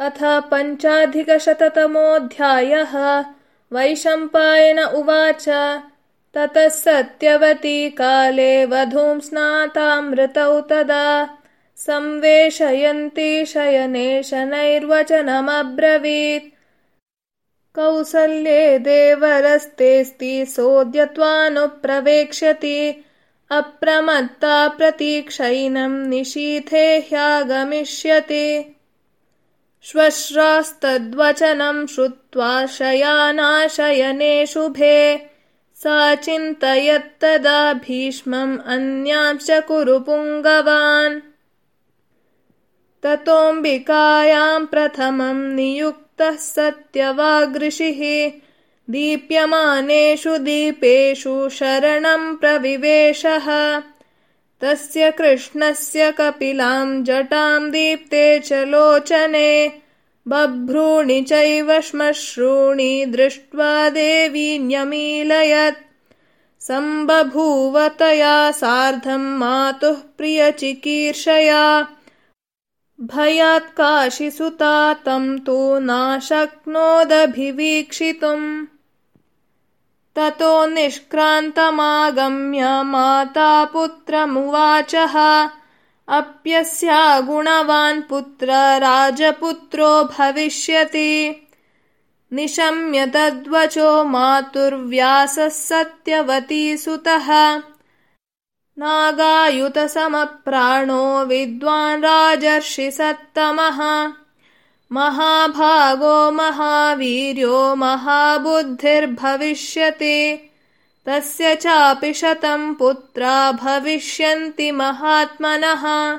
अथ पञ्चाधिकशततमोऽध्यायः। वैशम्पायन उवाच ततः सत्यवती काले वधूं स्नातामृतौ तदा। संवेशयन्ती शयने शनैर्वचनमब्रवीत्। कौसल्ये देवरस्तेऽस्ति सोऽद्यत्वानुप्रवेक्ष्यति अप्रमत्ता प्रतीक्षैनं निशीथे ह्यागमिष्यति श्वश्रास्तद्वचनं श्रुत्वा शयानाशयने शुभे सा चिन्तयत्तदा भीष्मम् अन्यांश्च कुरु पुङ्गवान्। ततोऽम्बिकायां प्रथमं नियुक्तः सत्यवागृषिः दीप्यमानेषु दीपेषु शरणं प्रविवेशः तस्य कृष्णस्य कपिलां जटां दीप्ते च लोचने बभ्रूणि चैव श्मश्रूणि दृष्ट्वा देवी न्यमीलयत्। सम्बभूवतया सार्धं मातुः प्रियचिकीर्षया। भयात् काशिसुता तं तु नाशक्नोदभिवीक्षितुम् ततो निष्क्रान्तमागम्य माता पुत्रमुवाचः अप्यस्या गुणवान् पुत्र राजपुत्रो भविष्यति। निशम्य तद्वचो मातुर्व्यासः सत्यवती सुतः। नागायुतसमप्राणो विद्वान् राजर्षिसत्तमः महाभागो महावीर्यो महाबुद्धिर्भविष्यति। तस्य चापि शतं पुत्रा भविष्यन्ति महात्मनः।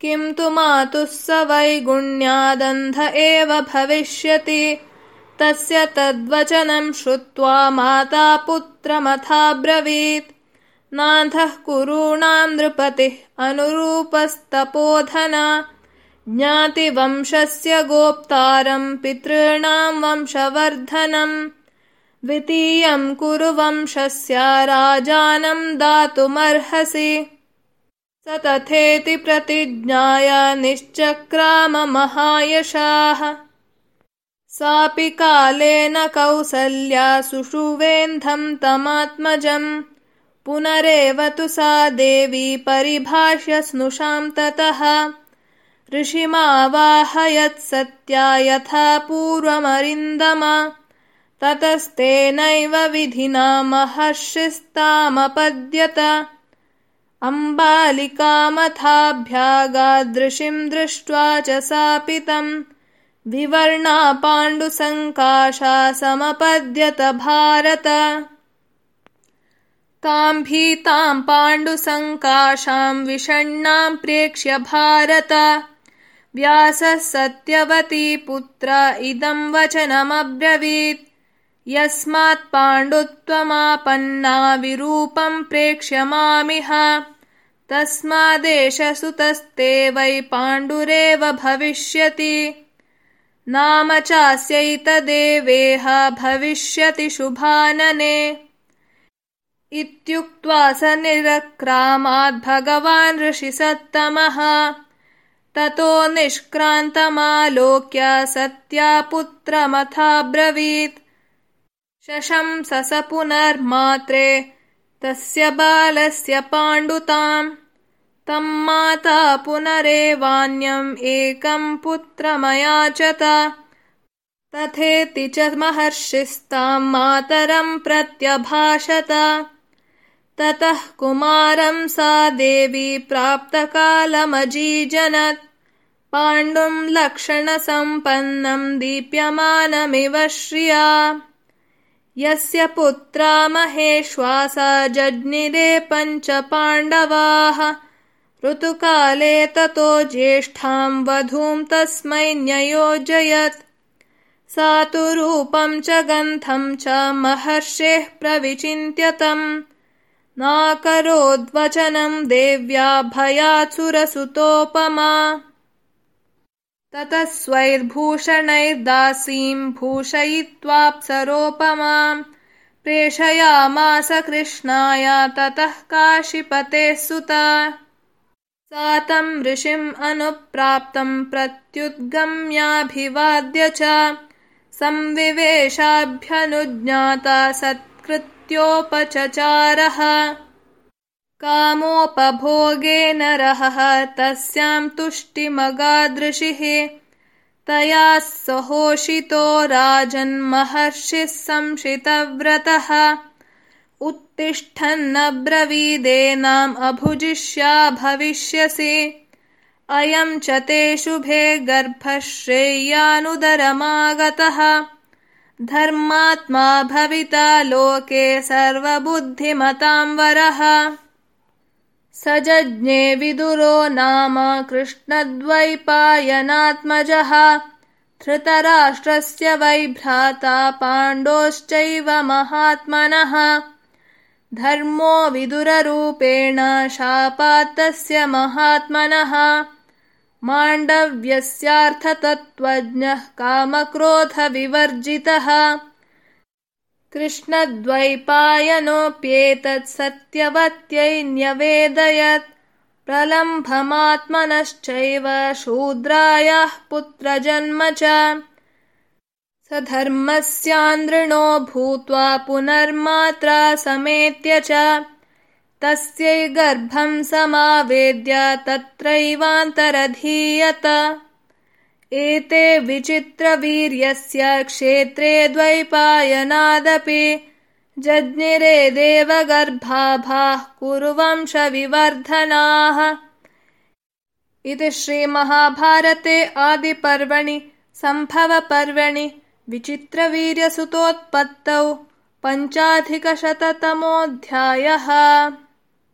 किं तु मातुः स वैगुण्यादन्ध एव भविष्यति। तस्य तद्वचनं श्रुत्वा माता पुत्रमथाब्रवीत्। नाथः कुरूणां नृपतिः अनुरूपस्तपोधना ज्ञातिवंशस्य गोप्तारं पितॄणां वंशवर्धनम् द्वितीयं कुरु वंशस्य राजानं दातुमर्हसि। स तथेति प्रतिज्ञाय निश्चक्राम महायशाः सापि कालेन कौसल्या सुषुवेन्धं तमात्मजम्। पुनरेव तु सा देवी परिभाष्य स्नुषां ततः ऋषिमावाहयत्सत्या यथा पूर्वमरिन्दमा ततस्तेनैव विधिना महर्षिस्तामपद्यत। अम्बालिकामथाभ्यागादृशिं दृष्ट्वा च सापि तं विवर्णा भारत। तां भीतां पाण्डुसङ्काशां विषण्णां प्रेक्ष्य भारत व्यासः सत्यवती पुत्र इदं वचनमब्रवीत्। यस्मात् पाण्डुत्वमापन्ना विरूपं प्रेक्ष्य मामिह। तस्मादेष सुतस्ते वै पाण्डुरेव भविष्यति। नाम चास्यैतदेवेह भविष्यति शुभानने। इत्युक्त्वा स निरक्रामाद्भगवान् ऋषिसत्तमः ततो निष्क्रान्तमालोक्य सत्या पुत्रमथाब्रवीत् शशंसस पुनर्मात्रे तस्य बालस्य पाण्डुताम्। तं माता पुनरेवान्यम् एकं पुत्रमयाचत। तथेति च महर्षिस्तां मातरं प्रत्यभाषत ततः कुमारं सा देवी प्राप्तकालमजीजनत्। पाण्डुं लक्षणसम्पन्नं दीप्यमानमिव श्रिया। यस्य पुत्रा महेश्वासा जज्ञिरे पञ्च पाण्डवाः। ऋतुकाले ततो ज्येष्ठां वधूं तस्मै न्ययोजयत्। सा तु रूपं च गन्धं च महर्षेः प्रविचिन्त्यतम् नाकरोद्वचनं देव्या भयात्सुरसुतोपमा ततः स्वैर्भूषणैर्दासीं भूषयित्वाप्सरोपमां। प्रेषयामास कृष्णाय ततः काशीपतेः सुता। सा तं ऋषिम् अनुप्राप्तम् प्रत्युद्गम्याभिवाद्य च। संविवेशाभ्यनुज्ञाता सत्कृत्योपचचारः कामोपभोगेन रहः तस्याम् तुष्टिमगादृशिः। तया सहोषितो राजन्महर्षिः संशितव्रतः। उत्तिष्ठन्नब्रवीदेनाम् अभुजिष्या भविष्यसि। अयम् च ते शुभे गर्भश्रेयानुदरमागतः धर्मात्मा भविता लोके सर्वबुद्धिमताम् वरः। स जज्ञे विदुरो नाम कृष्णद्वैपायनात्मजः। धृतराष्ट्रस्य वै भ्राता पाण्डोश्चैव महात्मनः। धर्मो विदुररूपेण शापात्तस्य महात्मनः माण्डव्यस्यार्थतत्त्वज्ञः कामक्रोधविवर्जितः। कृष्णद्वैपायनोऽप्येतत् सत्यवत्यै न्यवेदयत् प्रलम्भमात्मनश्चैव शूद्रायाः पुत्रजन्म च। स धर्मस्यान्द्रिणो भूत्वा पुनर्मात्रा समेत्य च तस्यै गर्भम् समावेद्य तत्रैवान्तरधीयत। एते विचित्रवीर्यस्य क्षेत्रे द्वैपायनादपि जज्ञिरे देवगर्भाभाः कुरुवंशविवर्धनाः। इति श्रीमहाभारते आदिपर्वणि सम्भवपर्वणि विचित्रवीर्यसुतोत्पत्तौ पञ्चाधिकशततमोऽध्यायः